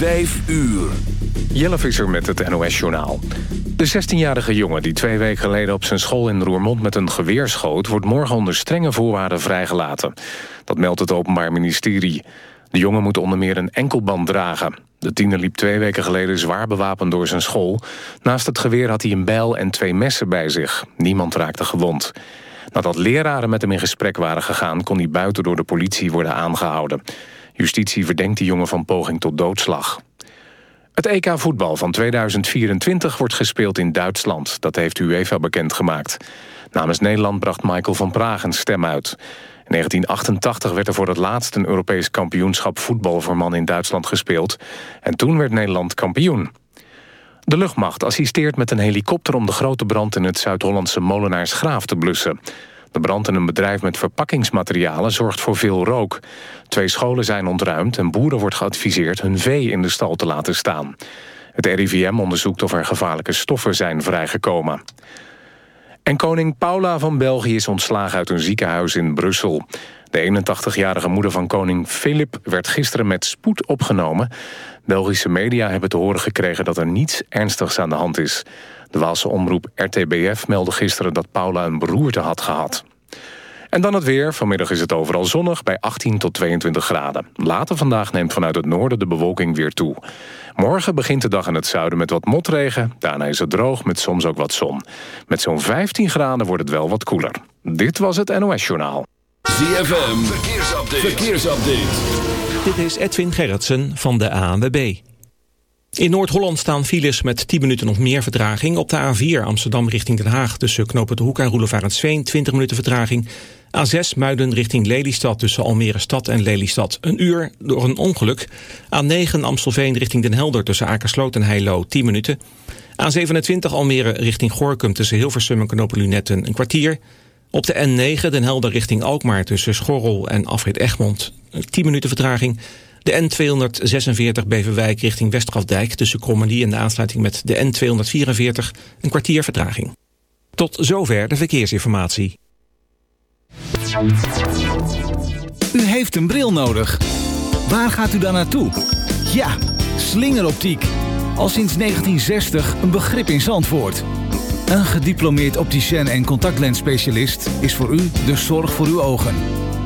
Vijf uur. Jelle Visser met het NOS-journaal. De 16-jarige jongen die twee weken geleden op zijn school in Roermond met een geweer schoot... wordt morgen onder strenge voorwaarden vrijgelaten. Dat meldt het Openbaar Ministerie. De jongen moet onder meer een enkelband dragen. De tiener liep twee weken geleden zwaar bewapend door zijn school. Naast het geweer had hij een bijl en twee messen bij zich. Niemand raakte gewond. Nadat leraren met hem in gesprek waren gegaan... kon hij buiten door de politie worden aangehouden. Justitie verdenkt de jongen van poging tot doodslag. Het EK voetbal van 2024 wordt gespeeld in Duitsland. Dat heeft UEFA bekendgemaakt. Namens Nederland bracht Michael van Praag een stem uit. In 1988 werd er voor het laatst een Europees kampioenschap voetbal voor mannen in Duitsland gespeeld. En toen werd Nederland kampioen. De luchtmacht assisteert met een helikopter om de grote brand in het Zuid-Hollandse Molenaarsgraaf te blussen. De brand in een bedrijf met verpakkingsmaterialen zorgt voor veel rook. Twee scholen zijn ontruimd en boeren wordt geadviseerd hun vee in de stal te laten staan. Het RIVM onderzoekt of er gevaarlijke stoffen zijn vrijgekomen. En koning Paula van België is ontslagen uit een ziekenhuis in Brussel. De 81-jarige moeder van koning Philip werd gisteren met spoed opgenomen. Belgische media hebben te horen gekregen dat er niets ernstigs aan de hand is. De Waalse omroep RTBF meldde gisteren dat Paula een beroerte had gehad. En dan het weer. Vanmiddag is het overal zonnig bij 18 tot 22 graden. Later vandaag neemt vanuit het noorden de bewolking weer toe. Morgen begint de dag in het zuiden met wat motregen. Daarna is het droog met soms ook wat zon. Met zo'n 15 graden wordt het wel wat koeler. Dit was het NOS Journaal. ZFM, verkeersupdate. verkeersupdate. Dit is Edwin Gerritsen van de ANWB. In Noord-Holland staan files met 10 minuten nog meer vertraging. Op de A4 Amsterdam richting Den Haag tussen Knopen de Hoek en Roelevarensveen 20 minuten vertraging. A6 Muiden richting Lelystad tussen Almere Stad en Lelystad een uur door een ongeluk. A9 Amstelveen richting Den Helder tussen Akersloot en Heilo 10 minuten. A27 Almere richting Gorkum tussen Hilversum en Knopen een kwartier. Op de N9 Den Helder richting Alkmaar tussen Schorrel en Afrit Egmond 10 minuten vertraging. De N246 Beverwijk richting Westgrafdijk tussen Krommenie en de aansluiting met de N244 een kwartier vertraging. Tot zover de verkeersinformatie. U heeft een bril nodig. Waar gaat u dan naartoe? Ja, slingeroptiek. Al sinds 1960 een begrip in Zandvoort. Een gediplomeerd opticien en contactlensspecialist is voor u de zorg voor uw ogen.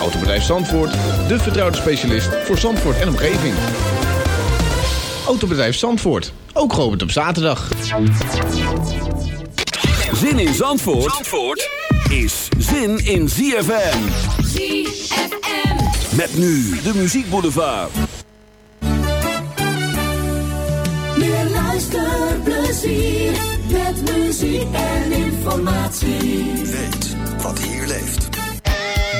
Autobedrijf Zandvoort, de vertrouwde specialist voor Zandvoort en omgeving. Autobedrijf Zandvoort, ook geopend op zaterdag. Zin in Zandvoort, Zandvoort is zin in ZFM. ZFM. Met nu de Muziek Boulevard. Meer luisterplezier met muziek en informatie. Weet wat hier leeft.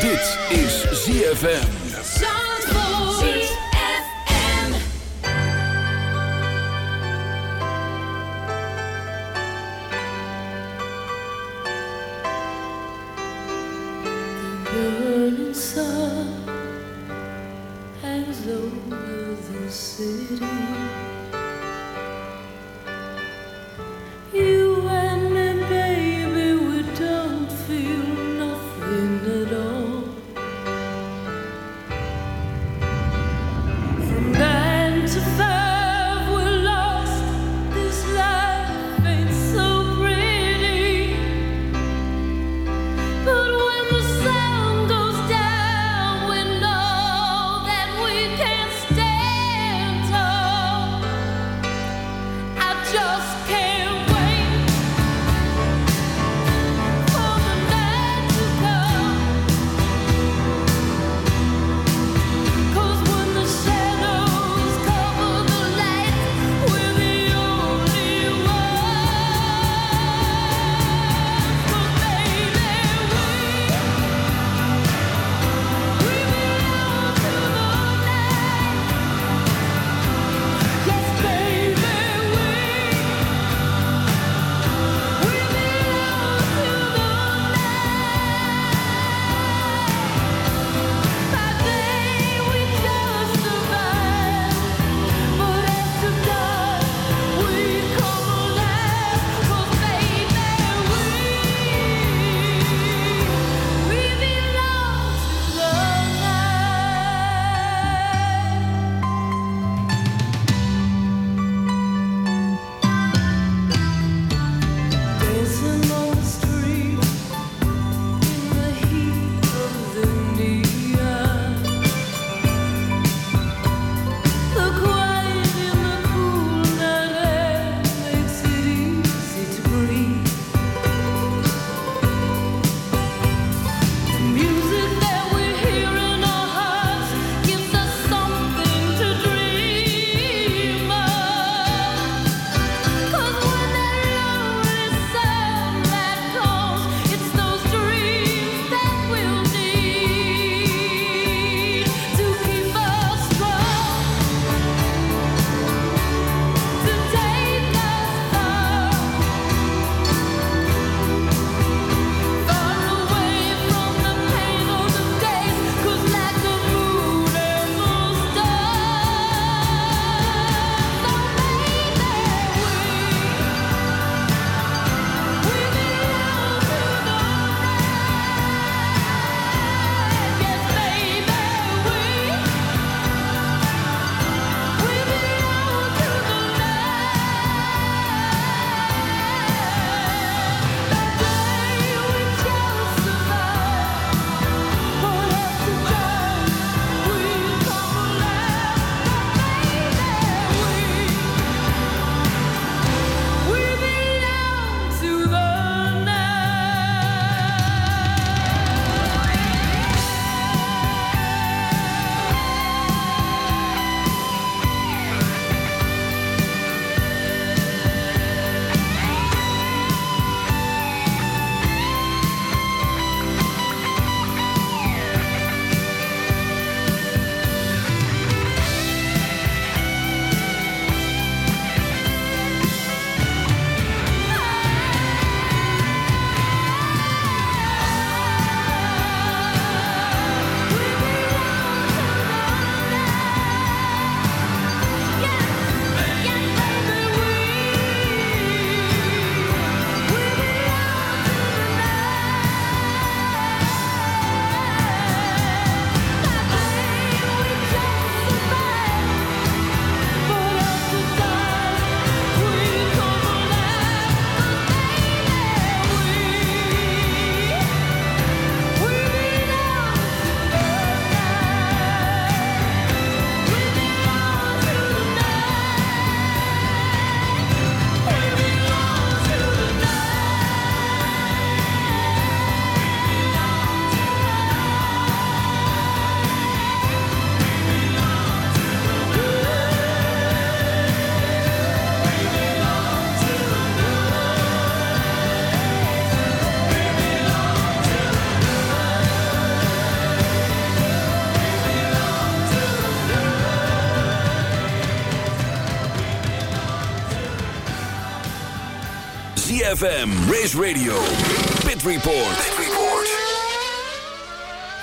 Dit is ZFM. Sun hangs over the city. ZFM, Race Radio, Pit Report. Pit Report.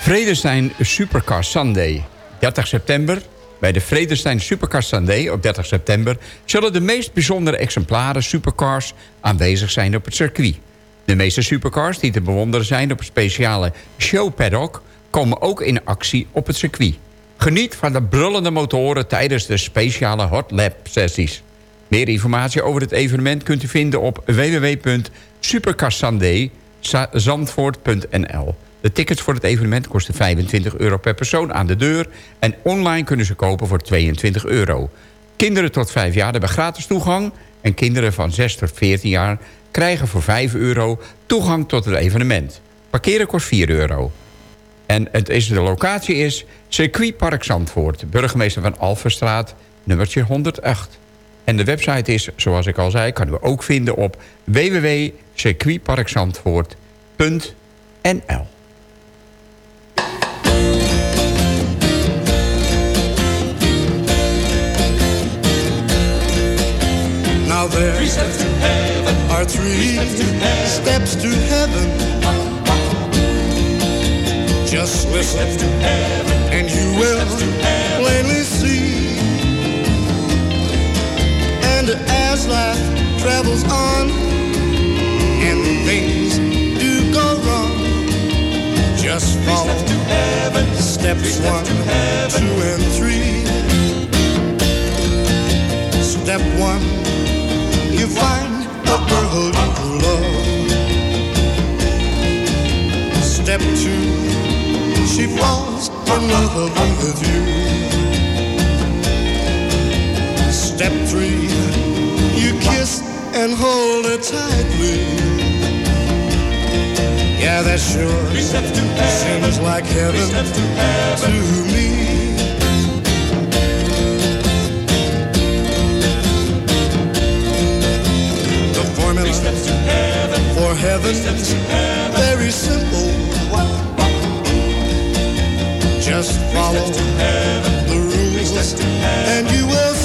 Vredestein Supercar Sunday. 30 september. Bij de Vredestein Supercar Sunday op 30 september... zullen de meest bijzondere exemplaren supercars aanwezig zijn op het circuit. De meeste supercars die te bewonderen zijn op een speciale show paddock... komen ook in actie op het circuit. Geniet van de brullende motoren tijdens de speciale hot lap sessies. Meer informatie over het evenement kunt u vinden op www.supercarsunday.zandvoort.nl. De tickets voor het evenement kosten 25 euro per persoon aan de deur... en online kunnen ze kopen voor 22 euro. Kinderen tot 5 jaar hebben gratis toegang... en kinderen van 6 tot 14 jaar krijgen voor 5 euro toegang tot het evenement. Parkeren kost 4 euro. En het is, de locatie is Circuitpark Zandvoort... burgemeester van Alverstraat, nummertje 108. En de website is, zoals ik al zei, kan u ook vinden op www.circuitparkzandvoort.nl. Now there are three steps to heaven. Just listen and you will as life travels on and things do go wrong, just follow steps one, two, and three. Step one, you find a girl you love. Step two, she falls in love with you. Step three, you kiss and hold her tightly. Yeah, that sure seems like heaven to me. The formula for heaven very simple. Just follow the rules. And you will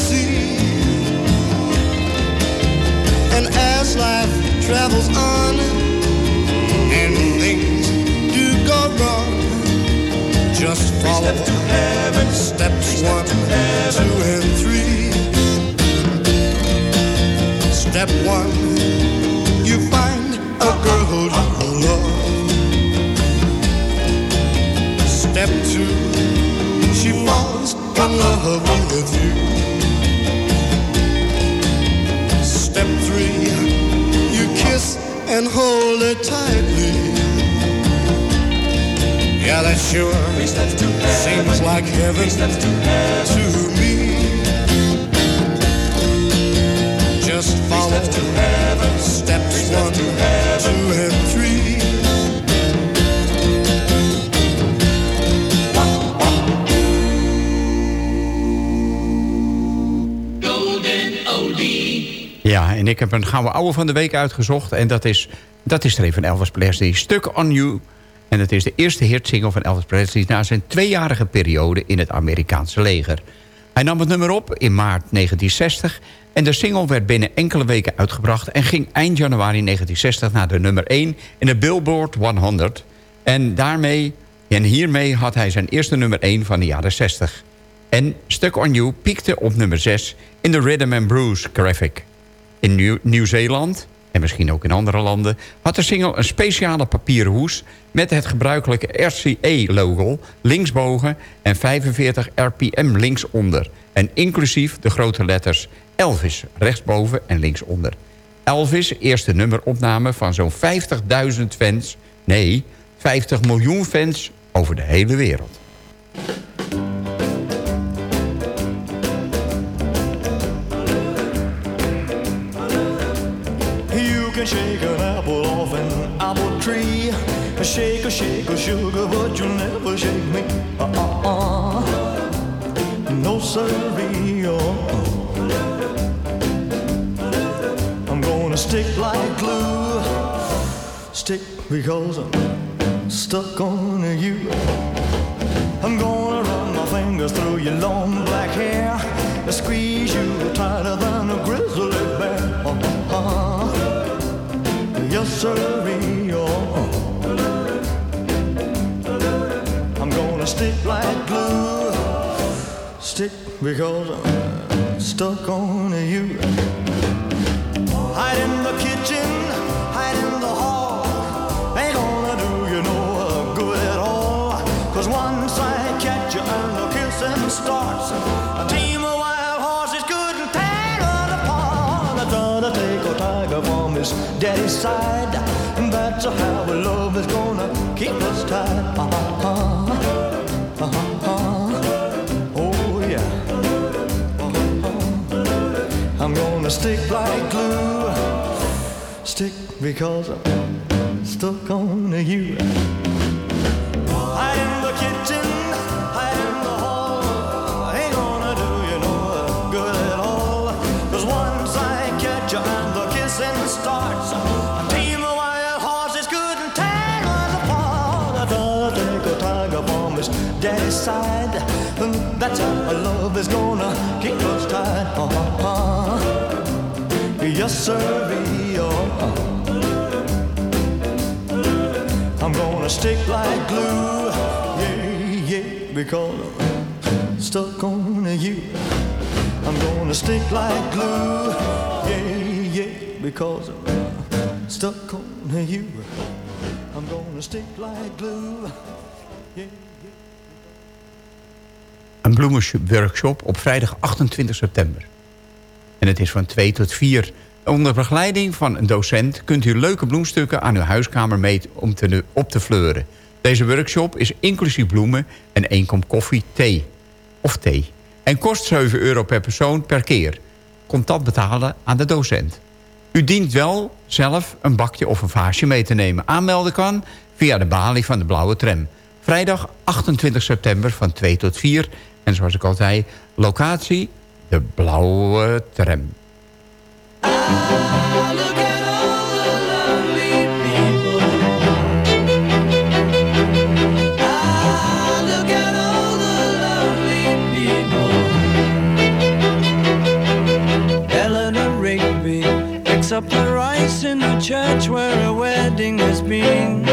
And as life travels on and things do go wrong, just follow steps one, two, and three. Step one, you find a girl you love. Step two, she falls in love with you. Step you kiss and hold her tightly. Yeah, that sure seems like heaven to me. Just follow en ik heb een gouden ouwe van de week uitgezocht. En dat is, dat is er een van Elvis Presley. Stuck on You. En het is de eerste hitsingle van Elvis Presley... na zijn tweejarige periode in het Amerikaanse leger. Hij nam het nummer op in maart 1960... en de single werd binnen enkele weken uitgebracht... en ging eind januari 1960 naar de nummer 1 in de Billboard 100. En, daarmee, en hiermee had hij zijn eerste nummer 1 van de jaren 60. En Stuck on You piekte op nummer 6 in de Rhythm and Blues graphic. In Nieuw- Nieuw-Zeeland, en misschien ook in andere landen... had de single een speciale papieren hoes... met het gebruikelijke RCA-logo linksboven... en 45 RPM linksonder. En inclusief de grote letters Elvis rechtsboven en linksonder. Elvis' eerste nummeropname van zo'n 50.000 fans... nee, 50 miljoen fans over de hele wereld. Can shake an apple off an apple tree. Shake a shake a sugar, but you'll never shake me. Uh-uh-uh. No siree. Uh-uh. I'm gonna stick like glue. Stick because I'm stuck on you. I'm gonna run my fingers through your long black hair. I Squeeze you tighter than a grizzly sirree, oh. I'm gonna stick like glue, stick because I'm stuck on you. Hide in the kitchen, his daddy's side. And that's how our love is gonna keep us tied. Uh-huh. Uh-huh. Oh yeah. Uh-huh. I'm gonna stick like glue. Stick because I'm stuck on you. Hide in the kitchen, side. That's how love is gonna keep us tied. Uh-huh. Yes, sir, oh. I'm gonna stick like glue, yeah, yeah, because I'm stuck on you. I'm gonna stick like glue, yeah, yeah, because I'm stuck on you. I'm gonna stick like glue, yeah. Een bloemenworkshop op vrijdag 28 september. En het is van 2 tot 4. Onder begeleiding van een docent kunt u leuke bloemstukken aan uw huiskamer mee om te, op te fleuren. Deze workshop is inclusief bloemen en één kom koffie, thee of thee. En kost 7 euro per persoon per keer. Contant betalen aan de docent. U dient wel zelf een bakje of een vaasje mee te nemen. Aanmelden kan via de balie van de Blauwe Tram. Vrijdag 28 september van 2 tot 4. En zoals ik al zei, locatie de Blauwe Tram. Up the rice in the church where a wedding has been.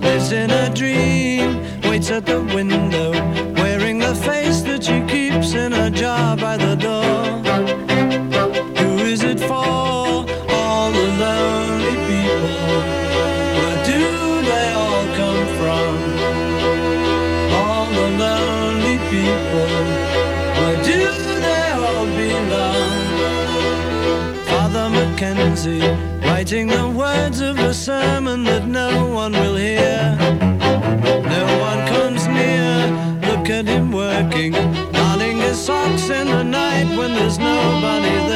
Lives in a dream, waits at the window, there's nobody there.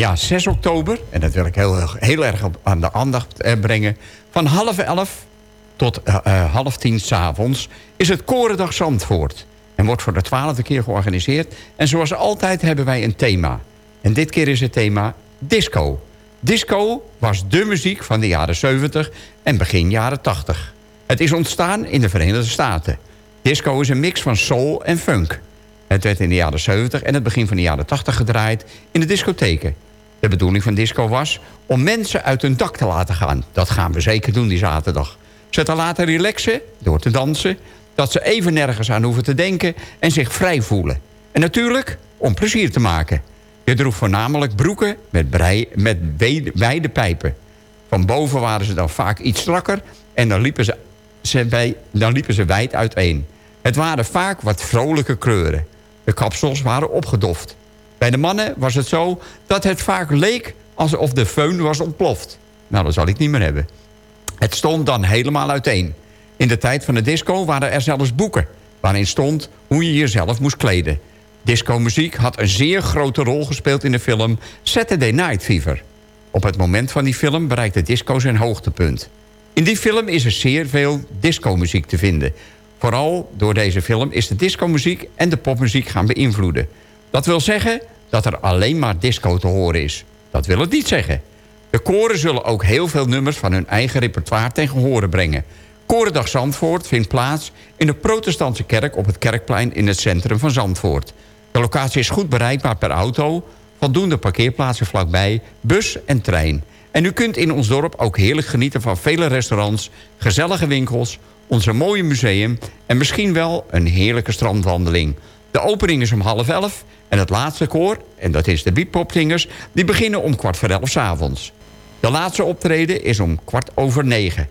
Ja, 6 oktober, en dat wil ik heel, heel erg aan de aandacht eh, brengen... van half elf tot eh, eh, half tien s'avonds is het Korendag Zandvoort. En wordt voor de twaalfde keer georganiseerd. En zoals altijd hebben wij een thema. En dit keer is het thema disco. Disco was de muziek van de jaren 70 en begin jaren 80. Het is ontstaan in de Verenigde Staten. Disco is een mix van soul en funk. Het werd in de jaren 70 en het begin van de jaren 80 gedraaid in de discotheken. De bedoeling van disco was om mensen uit hun dak te laten gaan. Dat gaan we zeker doen die zaterdag. Ze te laten relaxen door te dansen. dat ze even nergens aan hoeven te denken en zich vrij voelen. En natuurlijk om plezier te maken. Je droeg voornamelijk broeken met, brei, met wijde pijpen. Van boven waren ze dan vaak iets strakker en dan liepen ze, ze bij, dan liepen ze wijd uiteen. Het waren vaak wat vrolijke kleuren. De kapsels waren opgedoft. Bij de mannen was het zo dat het vaak leek alsof de föhn was ontploft. Nou, dat zal ik niet meer hebben. Het stond dan helemaal uiteen. In de tijd van de disco waren er zelfs boeken... waarin stond hoe je jezelf moest kleden. Disco-muziek had een zeer grote rol gespeeld in de film Saturday Night Fever. Op het moment van die film bereikte disco zijn hoogtepunt. In die film is er zeer veel disco-muziek te vinden. Vooral door deze film is de disco-muziek en de popmuziek gaan beïnvloeden. Dat wil zeggen dat er alleen maar disco te horen is. Dat wil het niet zeggen. De koren zullen ook heel veel nummers van hun eigen repertoire tegen horen brengen. Korendag Zandvoort vindt plaats in de protestantse kerk op het Kerkplein in het centrum van Zandvoort. De locatie is goed bereikbaar per auto, voldoende parkeerplaatsen vlakbij, bus en trein. En u kunt in ons dorp ook heerlijk genieten van vele restaurants, gezellige winkels, onze mooie museum en misschien wel een heerlijke strandwandeling. De opening is om half elf en het laatste koor, en dat is de Beatpopzingers... die beginnen om kwart voor elf avonds. De laatste optreden is om kwart over negen.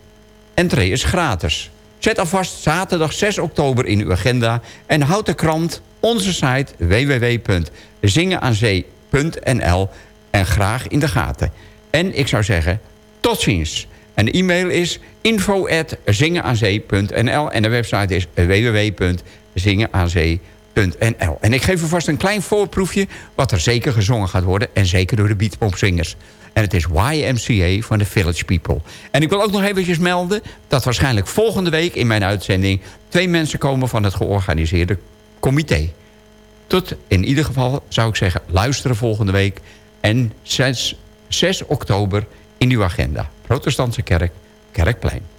Entree is gratis. Zet alvast zaterdag 6 oktober in uw agenda... en houd de krant, onze site www.zingenaanzee.nl... en graag in de gaten. En ik zou zeggen, tot ziens. En de e-mail is info.zingenaanzee.nl en de website is www.zingenaanzee.nl en ik geef u vast een klein voorproefje... wat er zeker gezongen gaat worden. En zeker door de beatpopzingers. En het is YMCA van de Village People. En ik wil ook nog eventjes melden... dat waarschijnlijk volgende week in mijn uitzending... twee mensen komen van het georganiseerde comité. Tot in ieder geval zou ik zeggen... luisteren volgende week. En 6, 6 oktober in uw agenda. Protestantse Kerk, Kerkplein.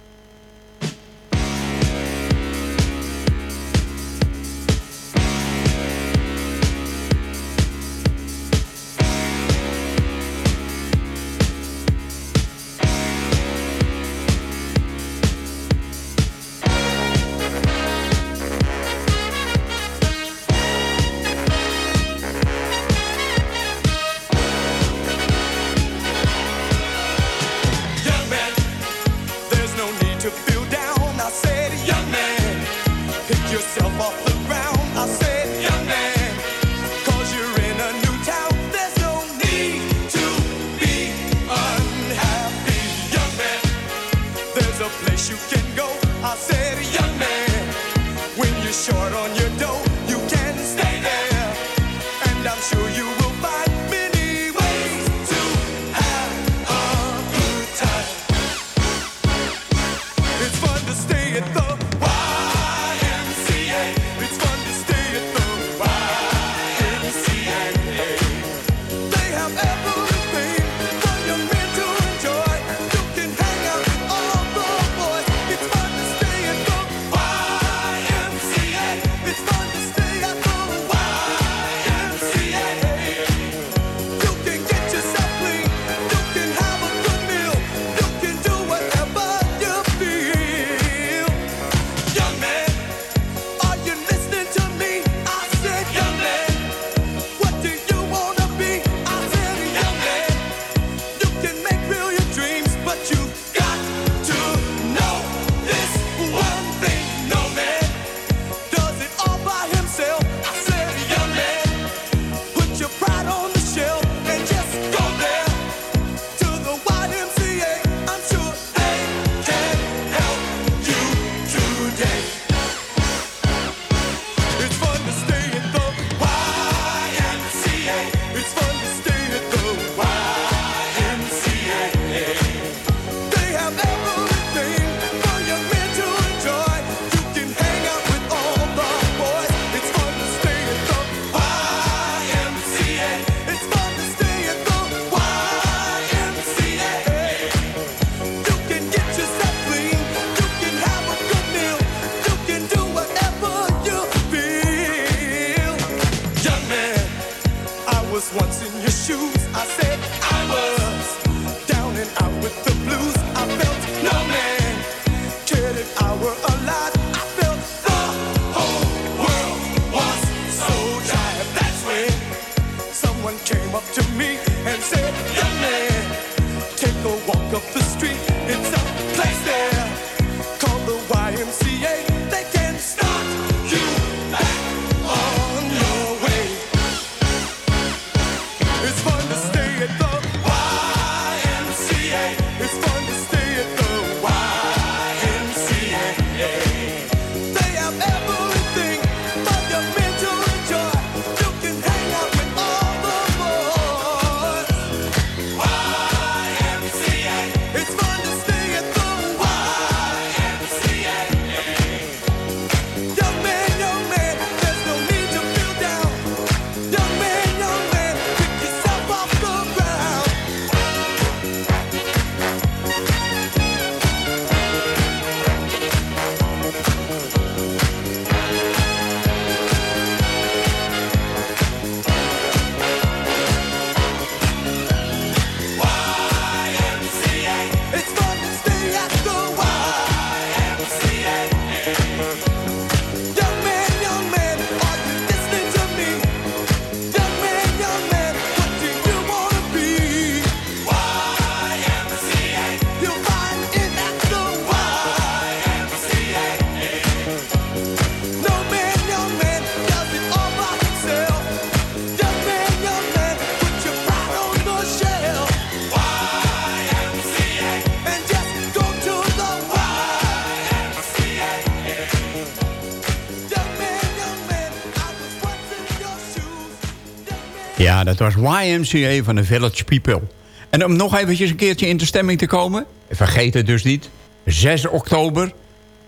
Ja, dat was YMCA van de Village People. En om nog eventjes een keertje in de stemming te komen... vergeet het dus niet, 6 oktober...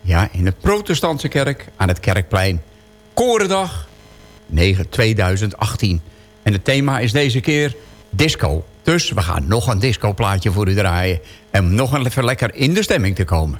ja, in de protestantse kerk aan het Kerkplein. Korendag 9 2018. En het thema is deze keer disco. Dus we gaan nog een discoplaatje voor u draaien... en nog een lekker in de stemming te komen.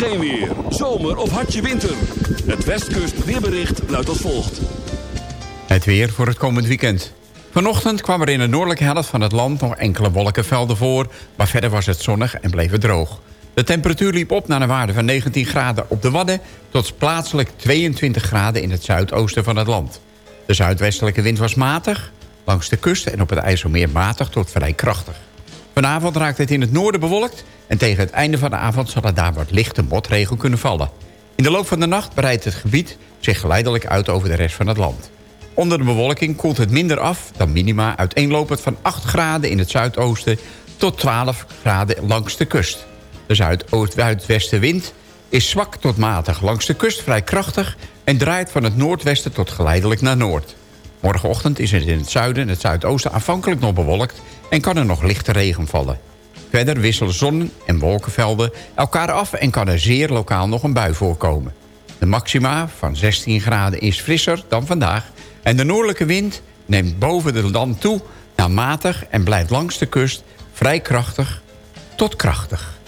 Geen weer. Zomer of hartje winter. Het Westkust weerbericht luidt als volgt. Het weer voor het komend weekend. Vanochtend kwam er in de noordelijke helft van het land nog enkele wolkenvelden voor... maar verder was het zonnig en bleef het droog. De temperatuur liep op naar een waarde van 19 graden op de Wadden... tot plaatselijk 22 graden in het zuidoosten van het land. De zuidwestelijke wind was matig, langs de kust en op het IJsselmeer matig tot vrij krachtig. Vanavond raakt het in het noorden bewolkt... en tegen het einde van de avond zal er daar wat lichte motregen kunnen vallen. In de loop van de nacht breidt het gebied zich geleidelijk uit over de rest van het land. Onder de bewolking koelt het minder af dan minima uiteenlopend van 8 graden in het zuidoosten tot 12 graden langs de kust. De zuidoost-zuidwestenwind is zwak tot matig langs de kust vrij krachtig en draait van het noordwesten tot geleidelijk naar noord. Morgenochtend is het in het zuiden en het zuidoosten aanvankelijk nog bewolkt en kan er nog lichte regen vallen. Verder wisselen zon- en wolkenvelden elkaar af en kan er zeer lokaal nog een bui voorkomen. De maxima van 16 graden is frisser dan vandaag... en de noordelijke wind neemt boven de land toe naar matig... en blijft langs de kust vrij krachtig tot krachtig.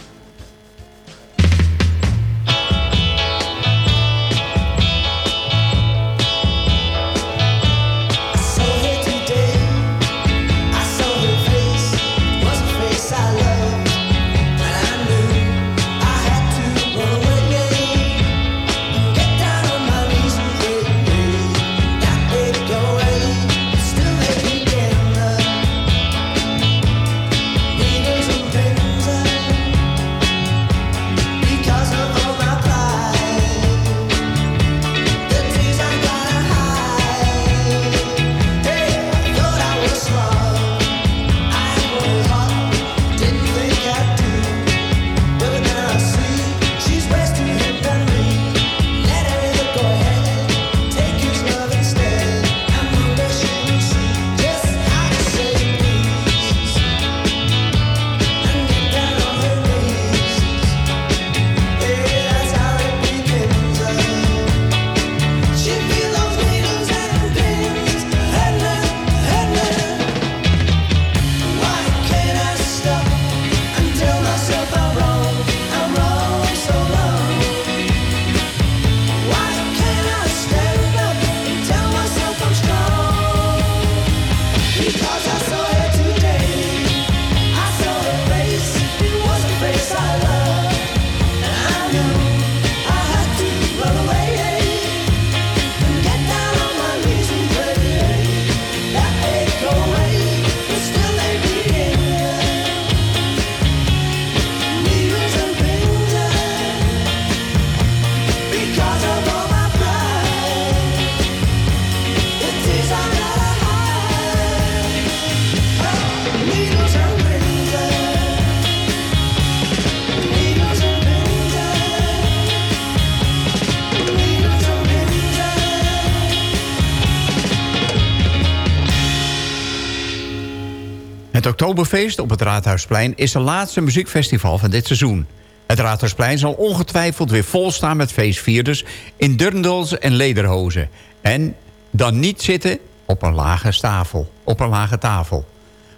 Oktoberfeest op het Raadhuisplein is het laatste muziekfestival van dit seizoen. Het Raadhuisplein zal ongetwijfeld weer vol staan met feestvierders... in Durndels en lederhozen. En dan niet zitten op een lage tafel. Op een lage tafel.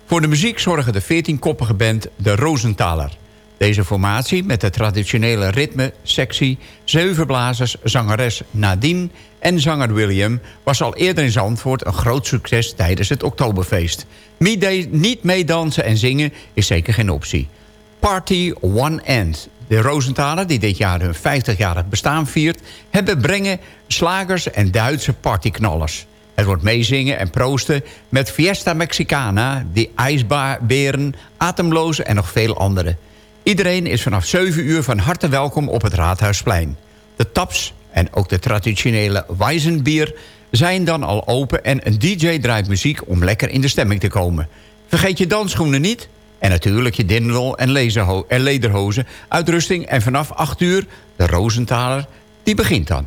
Voor de muziek zorgen de 14-koppige band De Rosenthaler. Deze formatie met de traditionele ritme, sectie, zevenblazers, zangeres Nadine en zanger William... was al eerder in Zandvoort een groot succes tijdens het Oktoberfeest. Niet meedansen en zingen is zeker geen optie. Party One End. De Rosenthaler, die dit jaar hun 50-jarig bestaan viert... hebben brengen slagers en Duitse partyknallers. Het wordt meezingen en proosten met Fiesta Mexicana... die ijsberen, Atemloos en nog veel andere. Iedereen is vanaf 7 uur van harte welkom op het Raadhuisplein. De taps en ook de traditionele Weizenbier zijn dan al open... en een DJ draait muziek om lekker in de stemming te komen. Vergeet je dansschoenen niet... En natuurlijk je dindel en, en lederhozen, uitrusting. En vanaf 8 uur de Rosenthaler, die begint dan.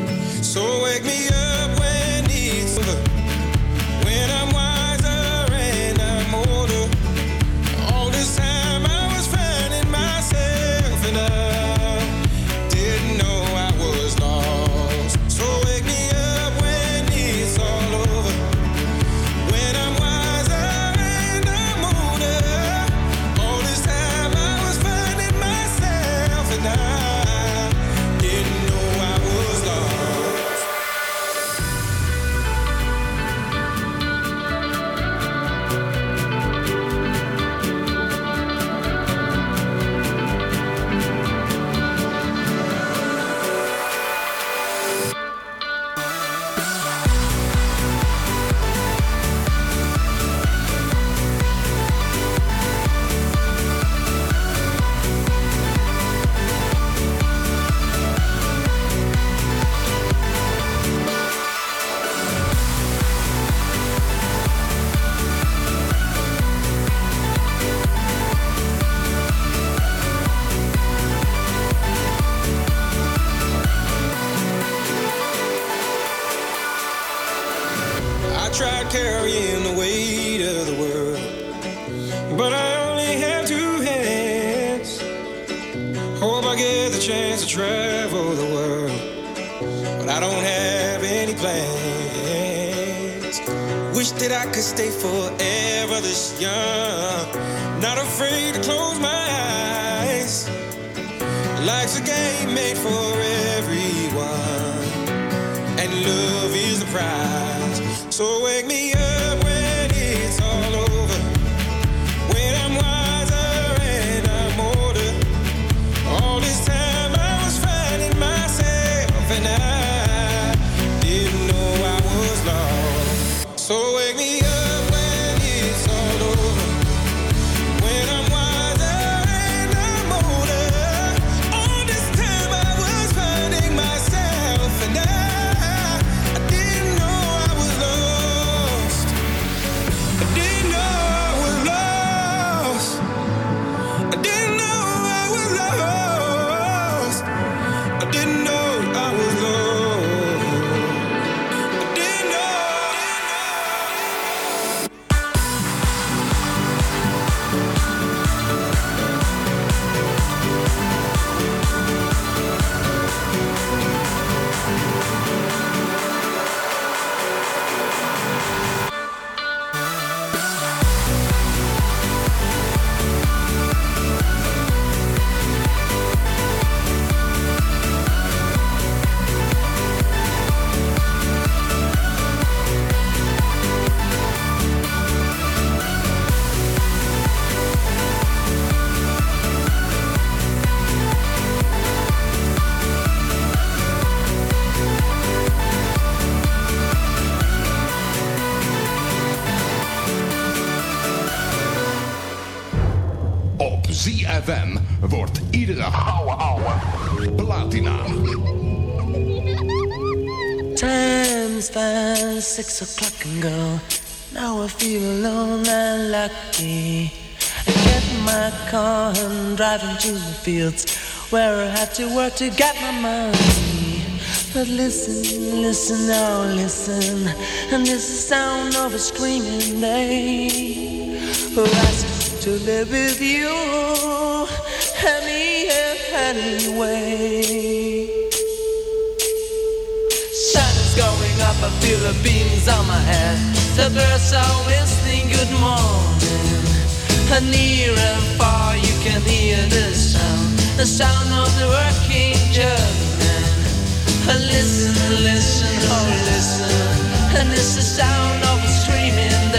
So wake me up when it's over. When I'm wiser and I'm older. All this time I was finding myself. six o'clock and go. Now I feel alone and lucky. I get in my car and drive into the fields where I had to work to get my money. But listen, listen, now oh, listen, and this is the sound of a screaming day who asked to live with you any anyway. The beans on my head. The birds are whistling good morning. And near and far you can hear the sound, the sound of the working German. Listen, listen, oh listen, and it's the sound of a screaming.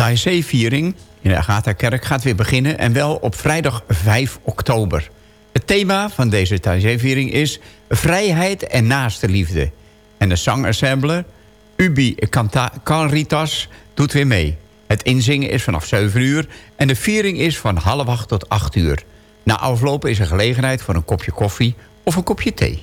Taizé-viering in de Agatha-kerk gaat weer beginnen... en wel op vrijdag 5 oktober. Het thema van deze Taizé-viering is... vrijheid en naaste liefde. En de zangensemble Ubi Canta Caritas doet weer mee. Het inzingen is vanaf 7 uur en de viering is van half 8 tot 8 uur. Na aflopen is er gelegenheid voor een kopje koffie of een kopje thee.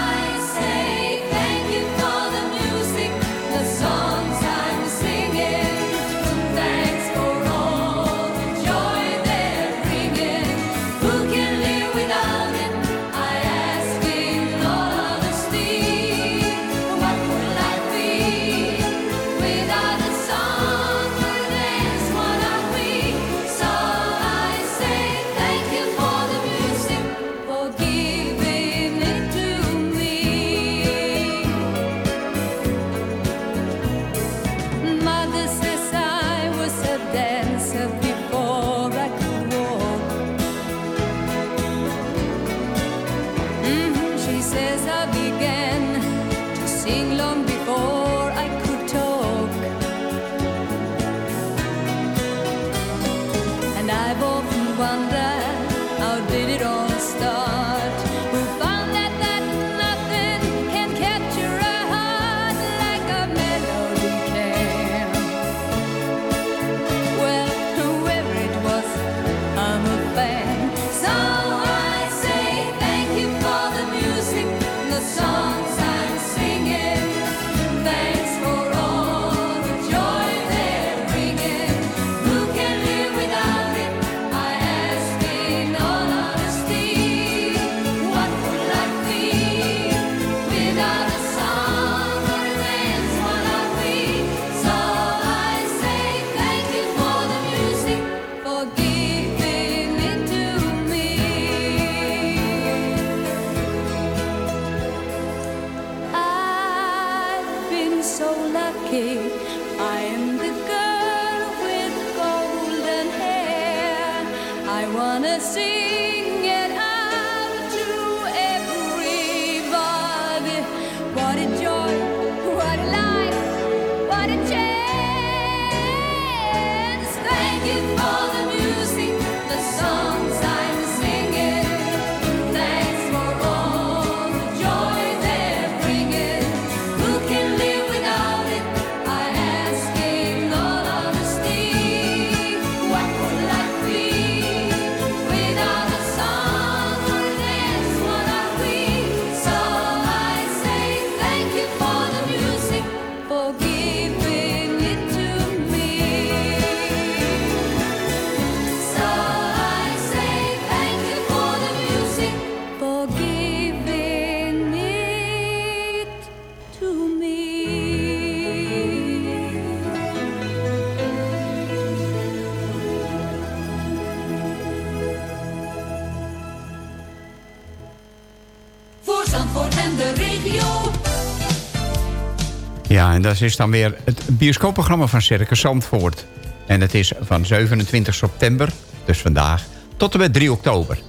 en dat is dan weer het bioscoopprogramma van Circus Zandvoort. En het is van 27 september, dus vandaag, tot en met 3 oktober.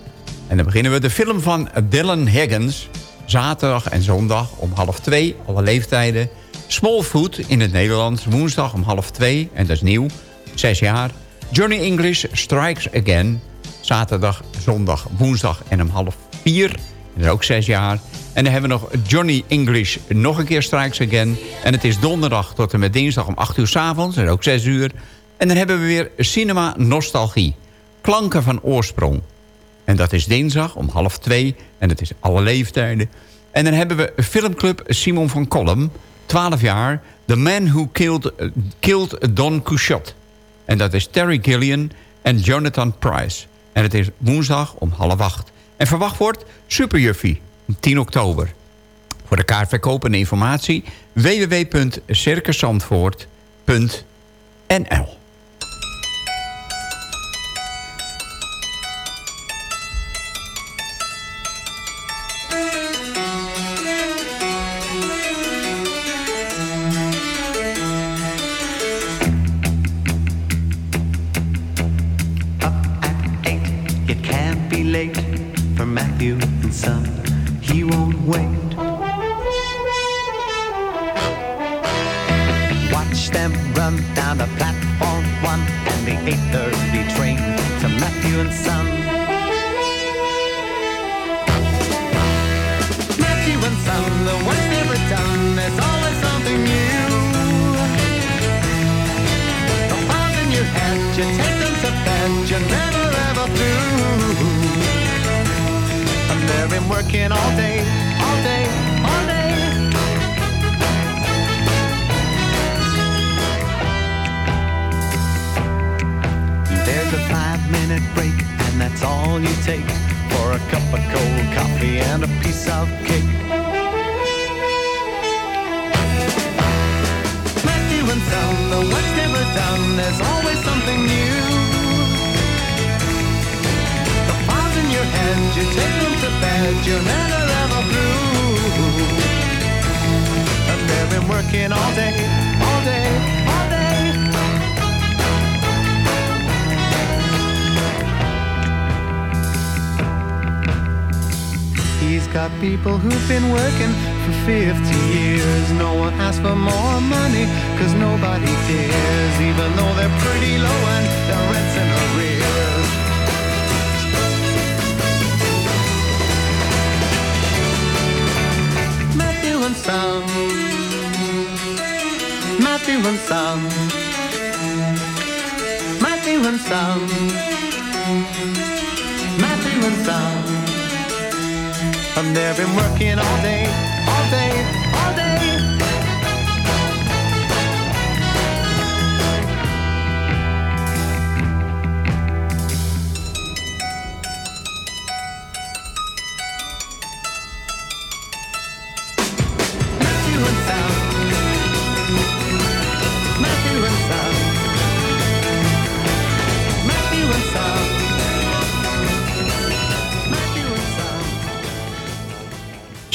En dan beginnen we de film van Dylan Higgins. Zaterdag en zondag om half twee, alle leeftijden. Smallfoot in het Nederlands, woensdag om half twee, en dat is nieuw, zes jaar. Johnny English Strikes Again, zaterdag, zondag, woensdag en om half vier. En dat is ook zes jaar. En dan hebben we nog Johnny English nog een keer Strikes Again. En het is donderdag tot en met dinsdag om 8 uur s avonds. En ook 6 uur. En dan hebben we weer Cinema Nostalgie. Klanken van oorsprong. En dat is dinsdag om half 2. En het is alle leeftijden. En dan hebben we Filmclub Simon van Kolm. 12 jaar... The Man Who Killed, Killed Don Quixote. En dat is Terry Gillian en Jonathan Price. En het is woensdag om half acht. En verwacht wordt Superjuffie, 10 oktober. Voor de kaartverkoop en informatie www.circuszandvoort.nl demon song. My demon song. My demon song. I've been working all day, all day, all day.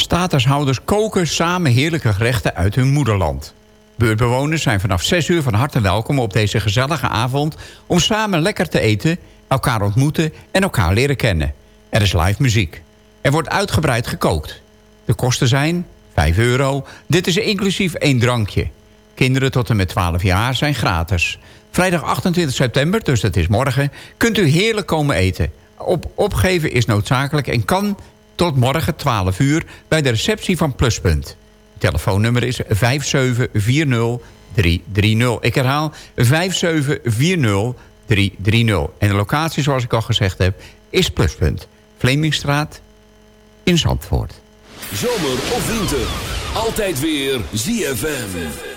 Statushouders koken samen heerlijke gerechten uit hun moederland. Buurtbewoners zijn vanaf 6 uur van harte welkom op deze gezellige avond... om samen lekker te eten, elkaar ontmoeten en elkaar leren kennen. Er is live muziek. Er wordt uitgebreid gekookt. De kosten zijn 5 euro. Dit is inclusief één drankje. Kinderen tot en met 12 jaar zijn gratis. Vrijdag 28 september, dus dat is morgen... kunt u heerlijk komen eten. Op opgeven is noodzakelijk en kan tot morgen 12 uur... bij de receptie van Pluspunt. Telefoonnummer is 5740330. Ik herhaal 5740330. En de locatie, zoals ik al gezegd heb, is Pluspunt. Vlemingstraat in Zandvoort. Zomer of winter. Altijd weer ZFM.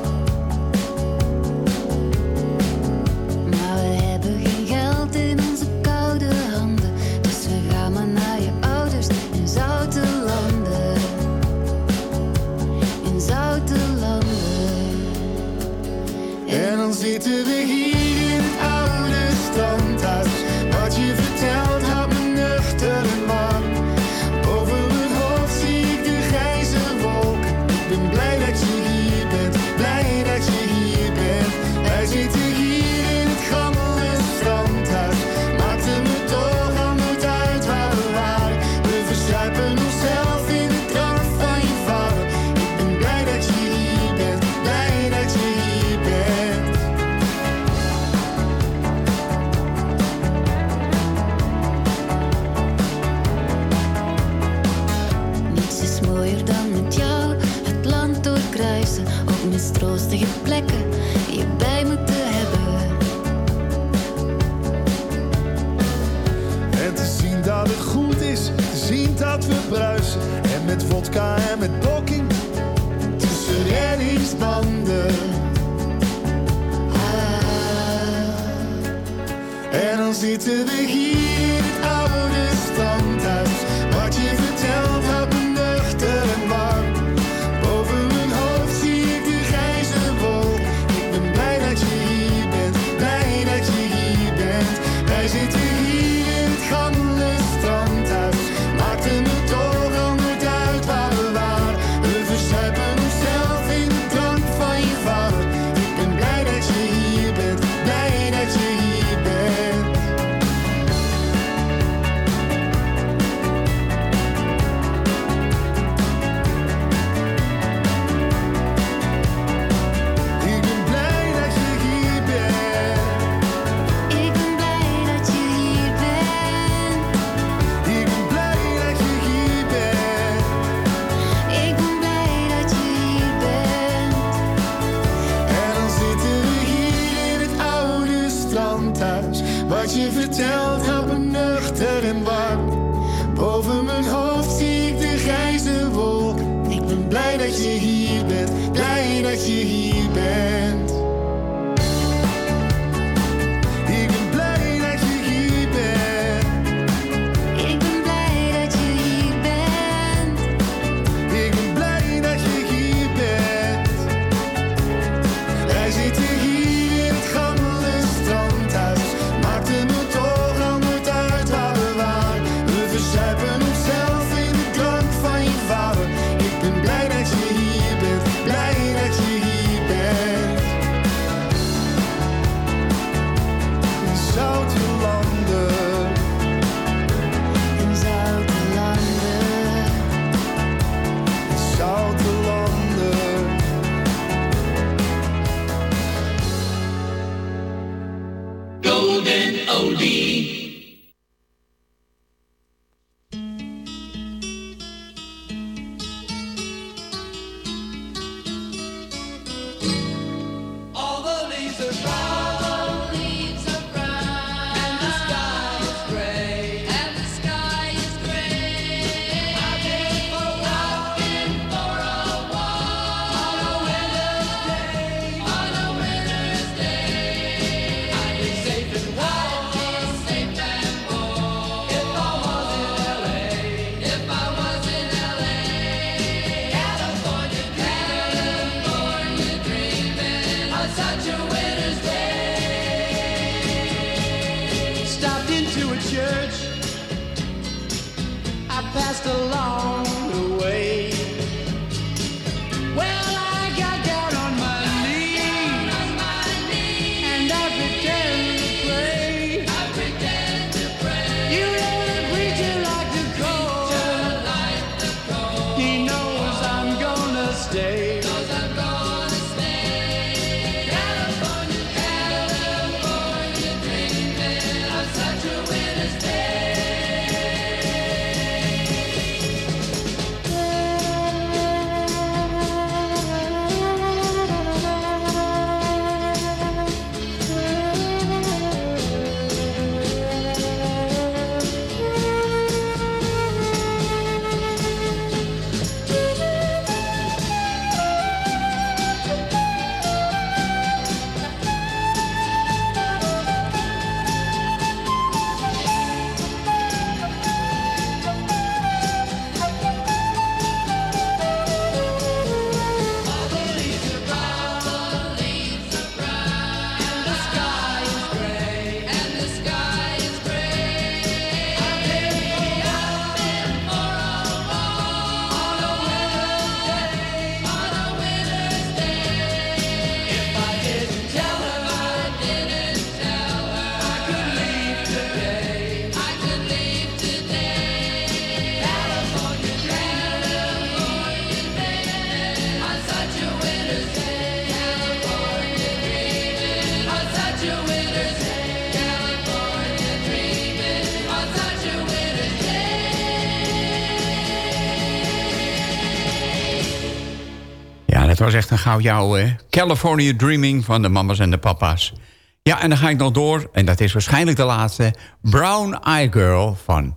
Was echt een goudjouw, hè? California Dreaming van de mama's en de papa's. Ja, en dan ga ik nog door, en dat is waarschijnlijk de laatste... Brown Eye Girl van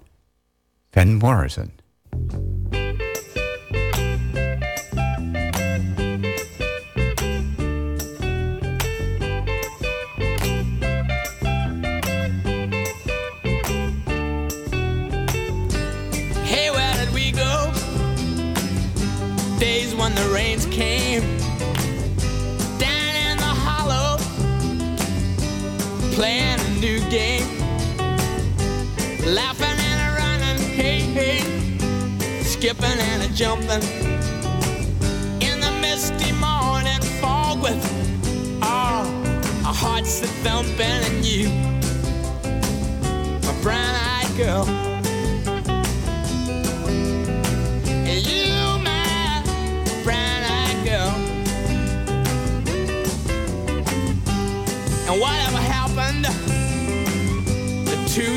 Van Morrison. New game, laughing and a running, hey, hey, skipping and a jumping. In the misty morning fog with ah, all our hearts that thumping and you, my brown-eyed girl.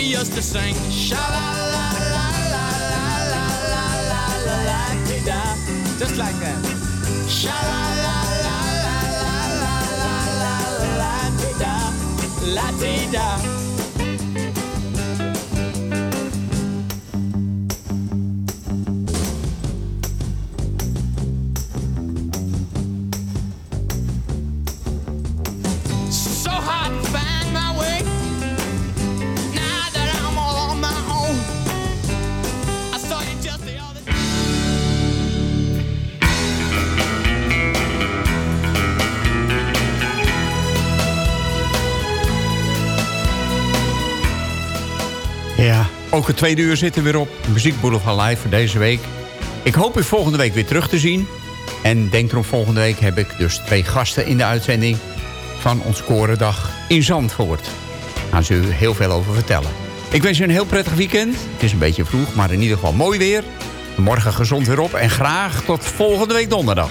We used to sing sha la la la la la la la la la dee da, just like that. Sha la la la la la la la la la dee da, la dee da. Ook het tweede uur zitten weer op. Muziek Boulevard Live voor deze week. Ik hoop u volgende week weer terug te zien. En denk erom, volgende week heb ik dus twee gasten in de uitzending... van ons Korendag in Zandvoort. Daar gaan ze u heel veel over vertellen. Ik wens u een heel prettig weekend. Het is een beetje vroeg, maar in ieder geval mooi weer. Morgen gezond weer op en graag tot volgende week donderdag.